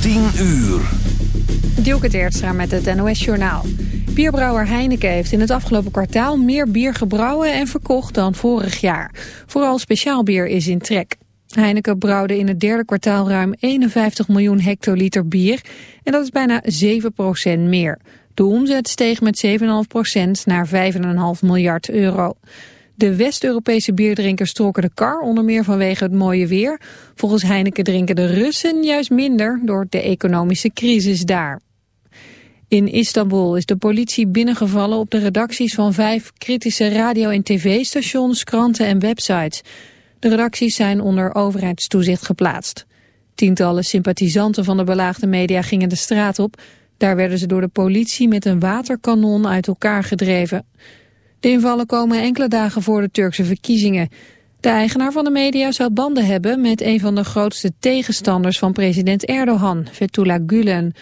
10 uur. Dielke Teertstra met het NOS-journaal. Bierbrouwer Heineken heeft in het afgelopen kwartaal meer bier gebrouwen en verkocht dan vorig jaar. Vooral speciaal bier is in trek. Heineken brouwde in het derde kwartaal ruim 51 miljoen hectoliter bier en dat is bijna 7% meer. De omzet steeg met 7,5% naar 5,5 miljard euro. De West-Europese bierdrinkers trokken de kar, onder meer vanwege het mooie weer. Volgens Heineken drinken de Russen juist minder door de economische crisis daar. In Istanbul is de politie binnengevallen op de redacties van vijf kritische radio- en tv-stations, kranten en websites. De redacties zijn onder overheidstoezicht geplaatst. Tientallen sympathisanten van de belaagde media gingen de straat op. Daar werden ze door de politie met een waterkanon uit elkaar gedreven. De invallen komen enkele dagen voor de Turkse verkiezingen. De eigenaar van de media zou banden hebben met een van de grootste tegenstanders van president Erdogan, Fethullah Gulen.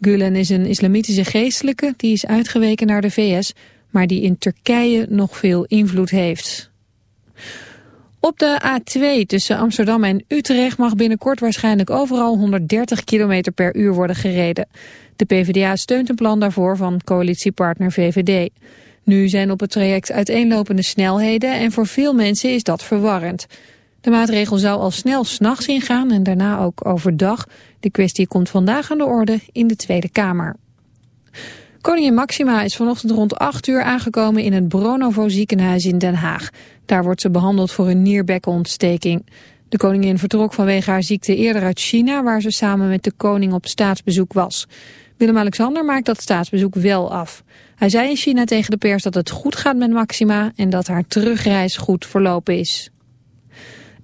Gulen is een islamitische geestelijke die is uitgeweken naar de VS, maar die in Turkije nog veel invloed heeft. Op de A2 tussen Amsterdam en Utrecht mag binnenkort waarschijnlijk overal 130 km per uur worden gereden. De PvdA steunt een plan daarvoor van coalitiepartner VVD. Nu zijn op het traject uiteenlopende snelheden en voor veel mensen is dat verwarrend. De maatregel zou al snel s'nachts ingaan en daarna ook overdag. De kwestie komt vandaag aan de orde in de Tweede Kamer. Koningin Maxima is vanochtend rond 8 uur aangekomen in het Bronovo ziekenhuis in Den Haag. Daar wordt ze behandeld voor een nierbekkenontsteking. De koningin vertrok vanwege haar ziekte eerder uit China... waar ze samen met de koning op staatsbezoek was. Willem-Alexander maakt dat staatsbezoek wel af. Hij zei in China tegen de pers dat het goed gaat met Maxima... en dat haar terugreis goed verlopen is.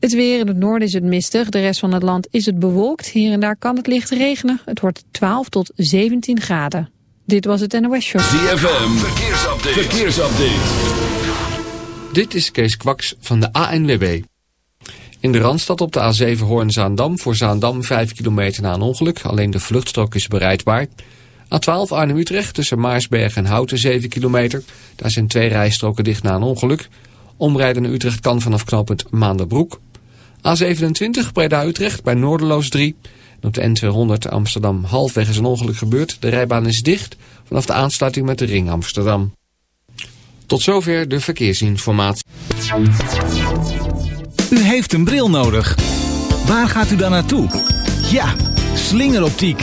Het weer in het noorden is het mistig, de rest van het land is het bewolkt. Hier en daar kan het licht regenen. Het wordt 12 tot 17 graden. Dit was het NOS Show. ZFM, verkeersupdate. verkeersupdate. Dit is Kees Kwaks van de ANWB. In de Randstad op de A7 Hoorn-Zaandam voor Zaandam 5 kilometer na een ongeluk. Alleen de vluchtstrook is bereidbaar. A12 Arnhem-Utrecht tussen Maarsberg en Houten 7 kilometer. Daar zijn twee rijstroken dicht na een ongeluk. Omrijden naar Utrecht kan vanaf knooppunt Maanderbroek. A27 Breda-Utrecht bij Noorderloos 3. En op de N200 Amsterdam halfweg is een ongeluk gebeurd. De rijbaan is dicht vanaf de aansluiting met de ring Amsterdam. Tot zover de verkeersinformatie. U heeft een bril nodig. Waar gaat u dan naartoe? Ja, slingeroptiek.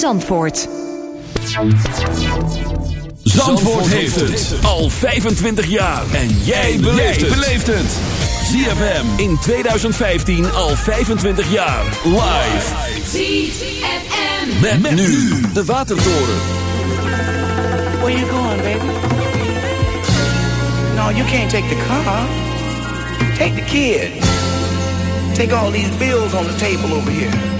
Zandvoort. Zandvoort heeft het al 25 jaar. En jij beleeft het. ZFM in 2015 al 25 jaar. Live. ZFM. Met, nu de Watertoren. Where you going, baby? No, you can't take the car. Take the kid. Take all these bills on the table over here.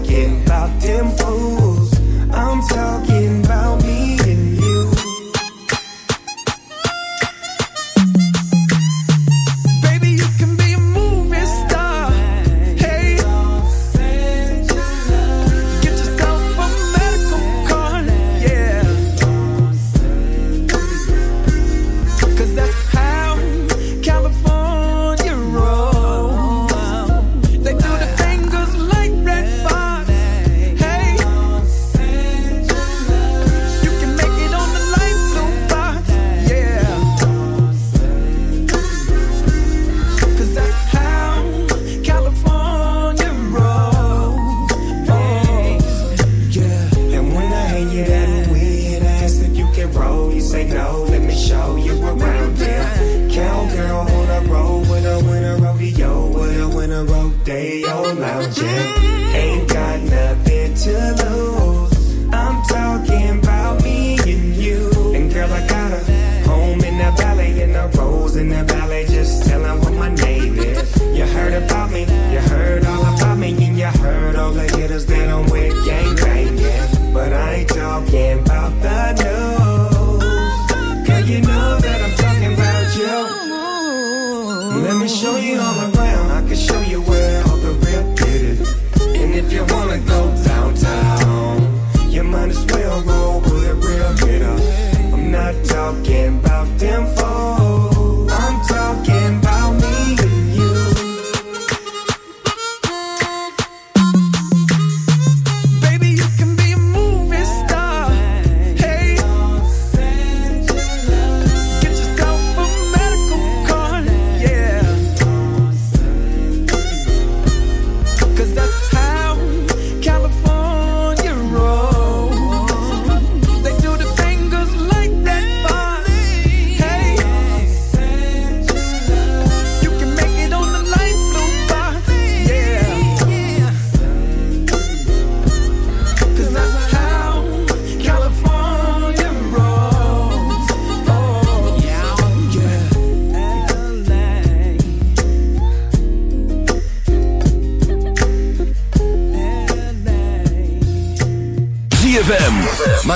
talking about them fools, I'm talking about me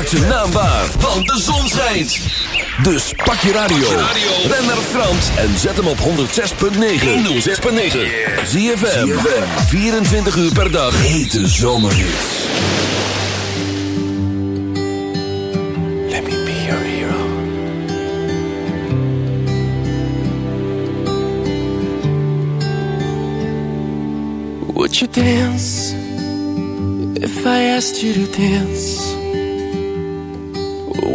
Maak zijn naam waar, want de zon schijnt. Dus pak je radio. Ben naar Frans en zet hem op 106.9. 106.9. ZFM. 24 uur per dag. Hete zomerhits. Let me be your hero. Would you dance if I asked you to dance?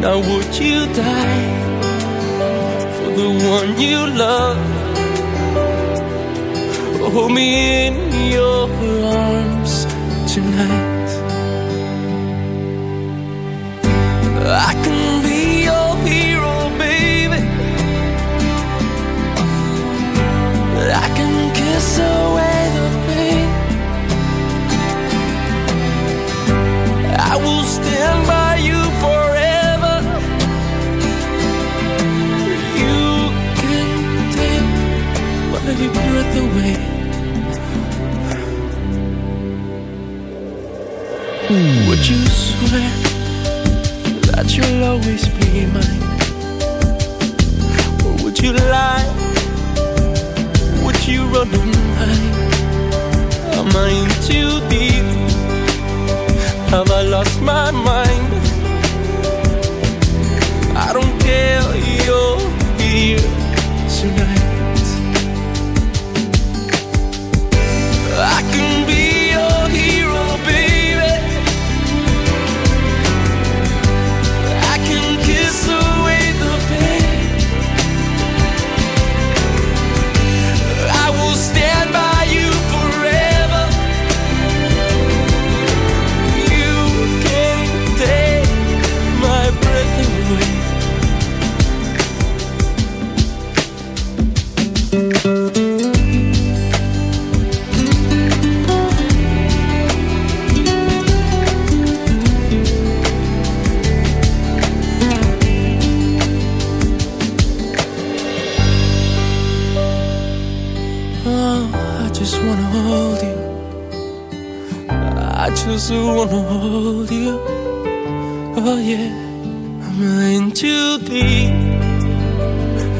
Now, would you die for the one you love? Hold me in your arms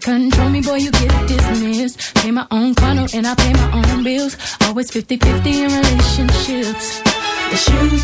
control me, boy, you get dismissed. Pay my own condo and I pay my own bills. Always 50 50 in relationships. The shoes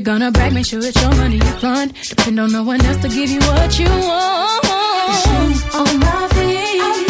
you're gonna brag, make sure it's your money you fund. Depend on no one else to give you what you want. Shoes on my feet.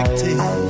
like to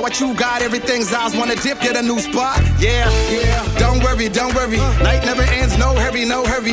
what you got, everything's ours. Wanna dip, get a new spot? Yeah, yeah. Don't worry, don't worry. Night never ends, no hurry, no hurry.